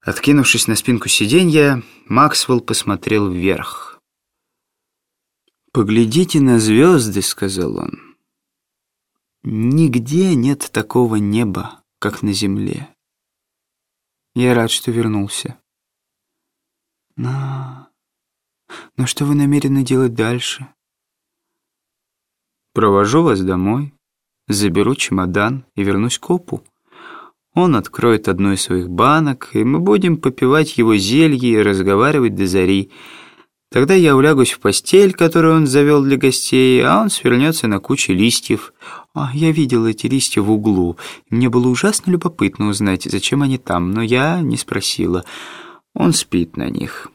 Откинувшись на спинку сиденья, Максвелл посмотрел вверх. «Поглядите на звезды», — сказал он. «Нигде нет такого неба, как на земле. Я рад, что вернулся. Но... Но что вы намерены делать дальше?» «Провожу вас домой, заберу чемодан и вернусь к Опу». Он откроет одну из своих банок, и мы будем попивать его зелье и разговаривать до зари. Тогда я улягусь в постель, которую он завел для гостей, а он свернется на куче листьев. А, я видел эти листья в углу. Мне было ужасно любопытно узнать, зачем они там, но я не спросила. Он спит на них.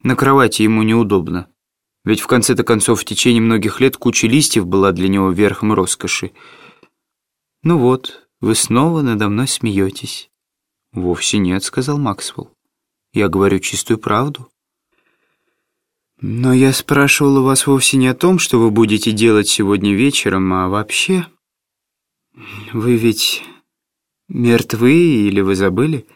На кровати ему неудобно. Ведь в конце-то концов в течение многих лет куча листьев была для него верхом роскоши. Ну вот, вы снова надо мной смеетесь». «Вовсе нет», — сказал Максвелл. «Я говорю чистую правду». «Но я спрашивал у вас вовсе не о том, что вы будете делать сегодня вечером, а вообще... Вы ведь мертвы или вы забыли?»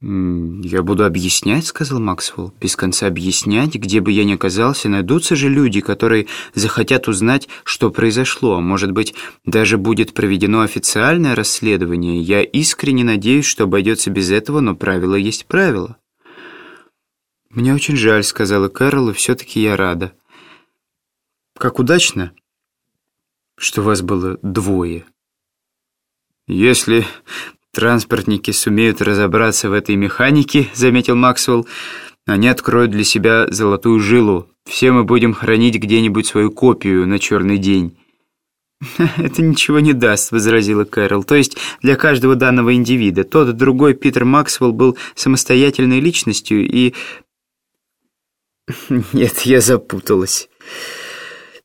«Я буду объяснять», — сказал Максвелл, — «без конца объяснять, где бы я ни оказался, найдутся же люди, которые захотят узнать, что произошло. Может быть, даже будет проведено официальное расследование. Я искренне надеюсь, что обойдется без этого, но правило есть правило». «Мне очень жаль», — сказала Кэрол, — «и все-таки я рада». «Как удачно, что вас было двое». «Если «Транспортники сумеют разобраться в этой механике», — заметил Максвелл. «Они откроют для себя золотую жилу. Все мы будем хранить где-нибудь свою копию на черный день». «Это ничего не даст», — возразила Кэрол. «То есть для каждого данного индивида. Тот другой Питер Максвелл был самостоятельной личностью и...» «Нет, я запуталась».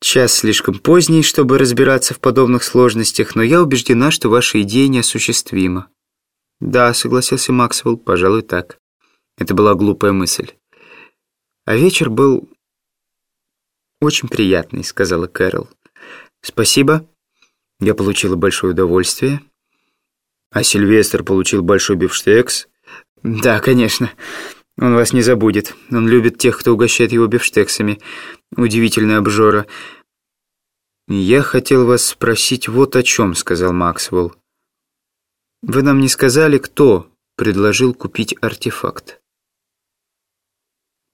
Час слишком поздний, чтобы разбираться в подобных сложностях, но я убеждена, что ваша идея неосуществима. «Да», — согласился Максвелл, — «пожалуй, так». Это была глупая мысль. «А вечер был очень приятный», — сказала Кэрол. «Спасибо. Я получила большое удовольствие». «А Сильвестр получил большой бифштекс?» «Да, конечно. Он вас не забудет. Он любит тех, кто угощает его бифштексами. Удивительная обжора». «Я хотел вас спросить вот о чем», — сказал Максвелл. Вы нам не сказали, кто предложил купить артефакт.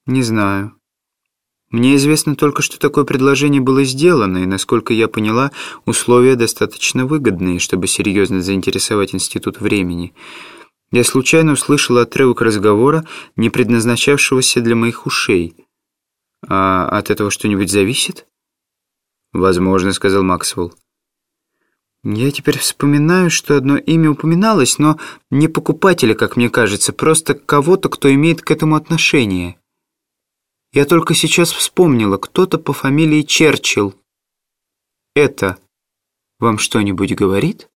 Не знаю. Мне известно только, что такое предложение было сделано, и, насколько я поняла, условия достаточно выгодные, чтобы серьезно заинтересовать Институт времени. Я случайно услышала отрывок разговора, не предназначавшегося для моих ушей. А от этого что-нибудь зависит? «Возможно», — сказал Максвелл. Я теперь вспоминаю, что одно имя упоминалось, но не покупателя, как мне кажется, просто кого-то, кто имеет к этому отношение. Я только сейчас вспомнила, кто-то по фамилии Черчилл. Это вам что-нибудь говорит?